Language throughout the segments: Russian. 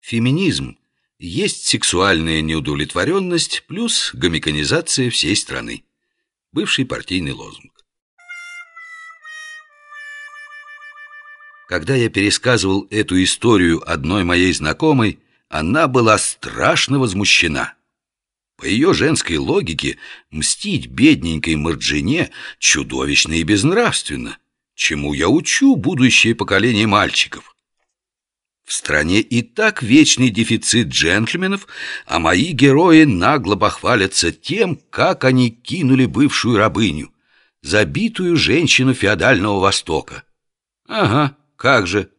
Феминизм есть сексуальная неудовлетворенность плюс гомиканизация всей страны. Бывший партийный лозунг. Когда я пересказывал эту историю одной моей знакомой, она была страшно возмущена. По ее женской логике, мстить бедненькой Марджине чудовищно и безнравственно, чему я учу будущее поколение мальчиков. В стране и так вечный дефицит джентльменов, а мои герои нагло похвалятся тем, как они кинули бывшую рабыню, забитую женщину феодального Востока. Ага, как же.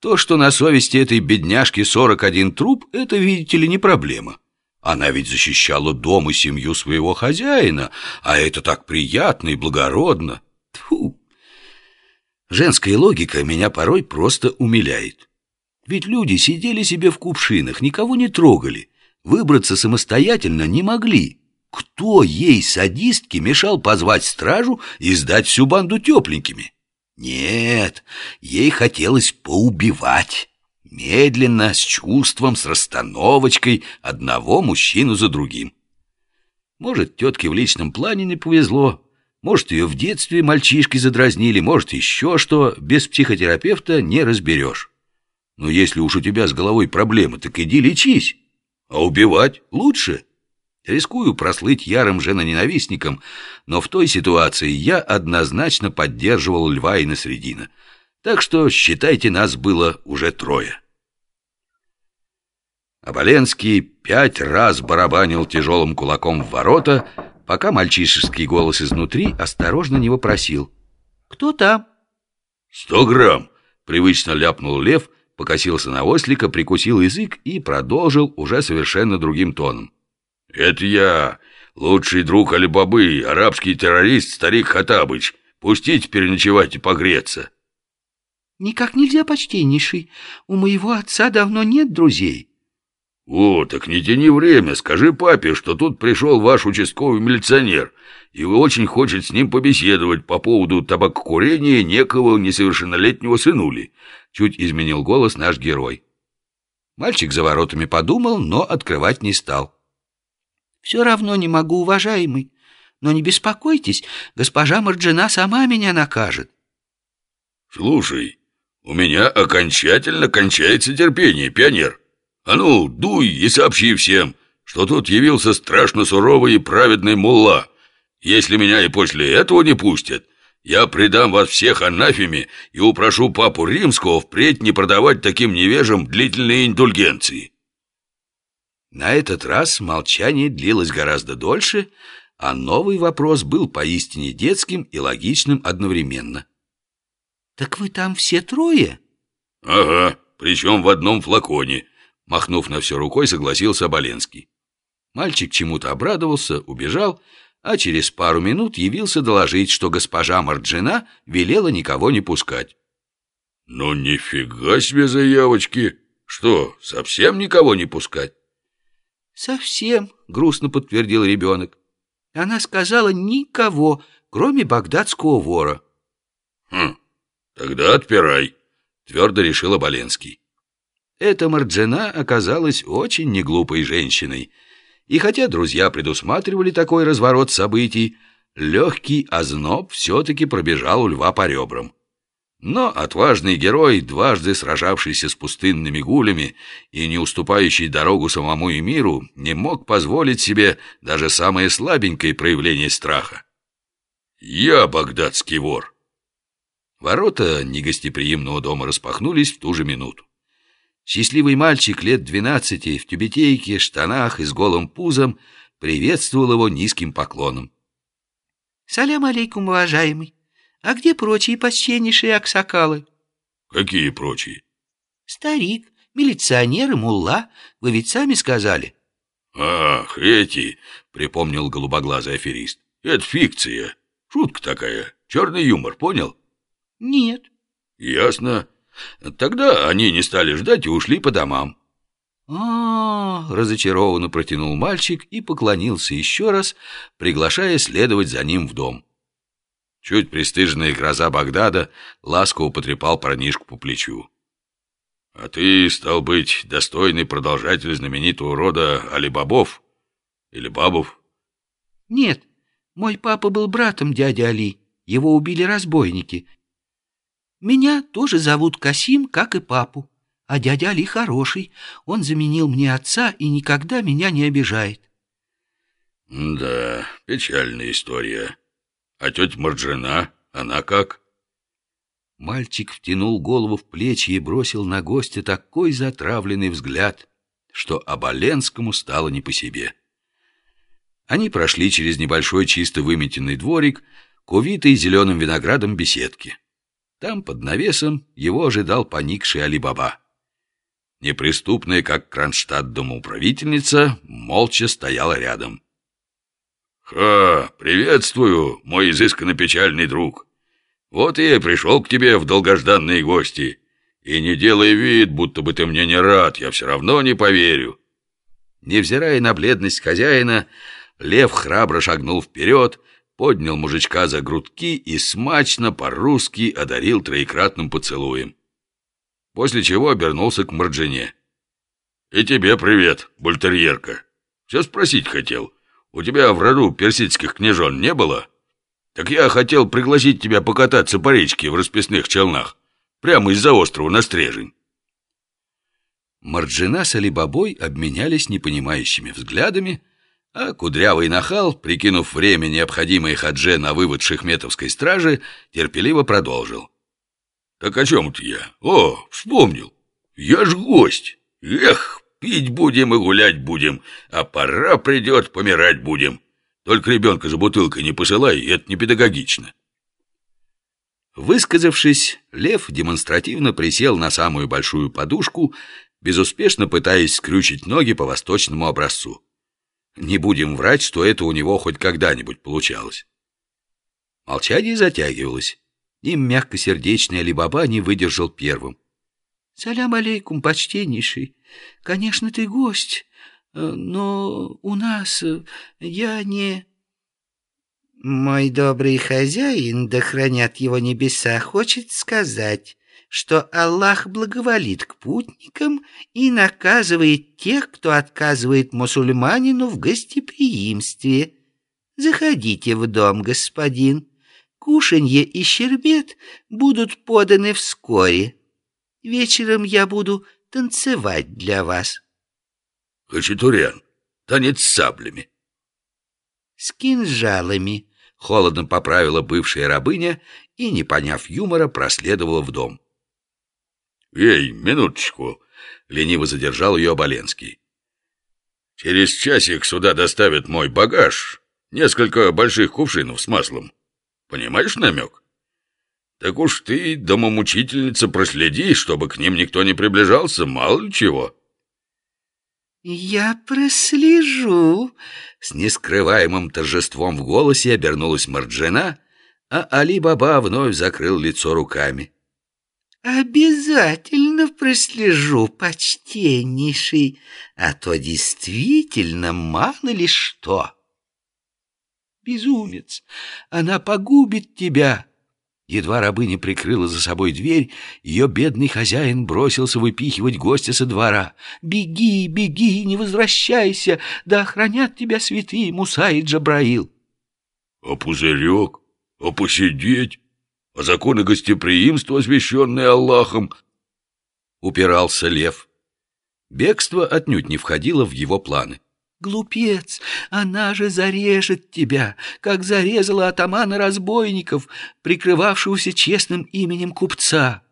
То, что на совести этой бедняжки 41 труп, это, видите ли, не проблема. Она ведь защищала дом и семью своего хозяина, а это так приятно и благородно. Тьфу! Женская логика меня порой просто умиляет. Ведь люди сидели себе в кувшинах, никого не трогали, выбраться самостоятельно не могли. Кто ей, садистке, мешал позвать стражу и сдать всю банду тепленькими? Нет, ей хотелось поубивать. Медленно, с чувством, с расстановочкой, одного мужчину за другим. Может, тетке в личном плане не повезло, может, ее в детстве мальчишки задразнили, может, еще что, без психотерапевта не разберешь. Но если уж у тебя с головой проблемы, так иди лечись. А убивать лучше. Рискую прослыть ярым женоненавистником, но в той ситуации я однозначно поддерживал Льва и Насредина. Так что, считайте, нас было уже трое. Оболенский пять раз барабанил тяжелым кулаком в ворота, пока мальчишеский голос изнутри осторожно не вопросил. «Кто там?» «Сто грамм!» — привычно ляпнул лев, покосился на ослика, прикусил язык и продолжил уже совершенно другим тоном. «Это я, лучший друг Алибабы, арабский террорист старик Хатабыч. Пустите переночевать и погреться». «Никак нельзя, почтеннейший. У моего отца давно нет друзей». «О, так не тяни время. Скажи папе, что тут пришел ваш участковый милиционер, и вы очень хочет с ним побеседовать по поводу табакокурения некого несовершеннолетнего сынули», чуть изменил голос наш герой. Мальчик за воротами подумал, но открывать не стал. «Все равно не могу, уважаемый. Но не беспокойтесь, госпожа Марджина сама меня накажет». «Слушай, у меня окончательно кончается терпение, пионер». А ну, дуй и сообщи всем, что тут явился страшно суровый и праведный мулла. Если меня и после этого не пустят, я предам вас всех анафеме и упрошу папу римского впредь не продавать таким невежам длительные индульгенции». На этот раз молчание длилось гораздо дольше, а новый вопрос был поистине детским и логичным одновременно. «Так вы там все трое?» «Ага, причем в одном флаконе», Махнув на все рукой, согласился Боленский. Мальчик чему-то обрадовался, убежал, а через пару минут явился доложить, что госпожа Марджина велела никого не пускать. «Ну нифига себе заявочки! Что, совсем никого не пускать?» «Совсем», — грустно подтвердил ребенок. «Она сказала никого, кроме багдадского вора». «Хм, тогда отпирай», — твердо решил Оболенский. Эта Марджина оказалась очень неглупой женщиной. И хотя друзья предусматривали такой разворот событий, легкий озноб все-таки пробежал у льва по ребрам. Но отважный герой, дважды сражавшийся с пустынными гулями и не уступающий дорогу самому и миру, не мог позволить себе даже самое слабенькое проявление страха. «Я багдадский вор!» Ворота негостеприимного дома распахнулись в ту же минуту. Счастливый мальчик лет двенадцати в тюбетейке, штанах и с голым пузом приветствовал его низким поклоном. «Салям алейкум, уважаемый. А где прочие почтеннейшие аксакалы?» «Какие прочие?» «Старик, милиционер и мулла. Вы ведь сами сказали». «Ах, эти!» — припомнил голубоглазый аферист. «Это фикция. Шутка такая. Черный юмор, понял?» «Нет». «Ясно. Тогда они не стали ждать и ушли по домам. А, -а, -а разочарованно протянул мальчик и поклонился еще раз, приглашая следовать за ним в дом. Чуть пристыженная гроза Багдада ласково потрепал парнишку по плечу. А ты, стал быть, достойный продолжатель знаменитого рода Алибабов? Или Бабов? Нет, мой папа был братом дяди Али. Его убили разбойники. Меня тоже зовут Касим, как и папу. А дядя Али хороший. Он заменил мне отца и никогда меня не обижает. Да, печальная история. А тетя Марджина, она как? Мальчик втянул голову в плечи и бросил на гостя такой затравленный взгляд, что Оболенскому стало не по себе. Они прошли через небольшой чисто выметенный дворик к увитой зеленым виноградом беседке. Там, под навесом, его ожидал поникший Алибаба. Неприступная, как Кронштадт домоуправительница, молча стояла рядом. «Ха, приветствую, мой изысканно печальный друг. Вот и я пришел к тебе в долгожданные гости. И не делай вид, будто бы ты мне не рад, я все равно не поверю». Невзирая на бледность хозяина, лев храбро шагнул вперед, поднял мужичка за грудки и смачно по-русски одарил троекратным поцелуем. После чего обернулся к Марджине. «И тебе привет, бультерьерка. Все спросить хотел. У тебя в роду персидских княжон не было? Так я хотел пригласить тебя покататься по речке в расписных челнах, прямо из-за острова на Стрежень». Марджина с Алибабой обменялись непонимающими взглядами, а кудрявый нахал, прикинув время, необходимое Хадже на вывод шехметовской стражи, терпеливо продолжил. «Так о чем это я? О, вспомнил. Я ж гость. Эх, пить будем и гулять будем, а пора придет, помирать будем. Только ребенка за бутылкой не посылай, это не педагогично». Высказавшись, Лев демонстративно присел на самую большую подушку, безуспешно пытаясь скрючить ноги по восточному образцу. Не будем врать, что это у него хоть когда-нибудь получалось. Молчание затягивалось. И мягкосердечный Алибаба не выдержал первым. «Салям алейкум, почтеннейший. Конечно, ты гость, э, но у нас э, я не...» «Мой добрый хозяин, да хранят его небеса, хочет сказать, что Аллах благоволит к путникам и наказывает тех, кто отказывает мусульманину в гостеприимстве. Заходите в дом, господин. Кушанье и щербет будут поданы вскоре. Вечером я буду танцевать для вас. Хачатурян, танец с саблями. С кинжалами. Холодно поправила бывшая рабыня и, не поняв юмора, проследовала в дом. «Эй, минуточку!» — лениво задержал ее Оболенский. «Через часик сюда доставят мой багаж, несколько больших кувшинов с маслом. Понимаешь намек? Так уж ты, домомучительница, проследи, чтобы к ним никто не приближался, мало ли чего». «Я прослежу!» С нескрываемым торжеством в голосе обернулась Марджина, а Али-Баба вновь закрыл лицо руками. Обязательно прослежу, почтеннейший, а то действительно мало ли что. Безумец, она погубит тебя. Едва рабыня прикрыла за собой дверь, ее бедный хозяин бросился выпихивать гостя со двора. «Беги, беги, не возвращайся, да охранят тебя святые Муса и Джабраил». «А пузырек? А посидеть?» А законы гостеприимства, освященные Аллахом, упирался лев. Бегство отнюдь не входило в его планы. «Глупец, она же зарежет тебя, как зарезала атамана разбойников, прикрывавшегося честным именем купца».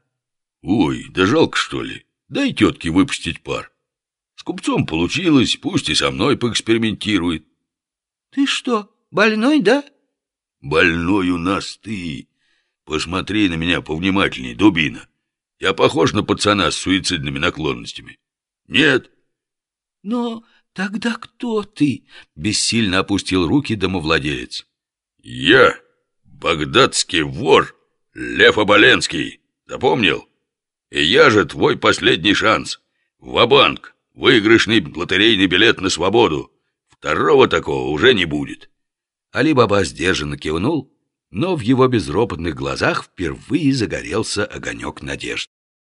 «Ой, да жалко, что ли? Дай тетке выпустить пар. С купцом получилось, пусть и со мной поэкспериментирует». «Ты что, больной, да?» «Больной у нас ты, Посмотри на меня повнимательней, дубина. Я похож на пацана с суицидными наклонностями? Нет? Но тогда кто ты? Бессильно опустил руки домовладелец. Я, багдадский вор, Лев Оболенский. Запомнил? И я же твой последний шанс. Ва-банк, выигрышный лотерейный билет на свободу. Второго такого уже не будет. Али-Баба сдержанно кивнул но в его безропотных глазах впервые загорелся огонек надежды.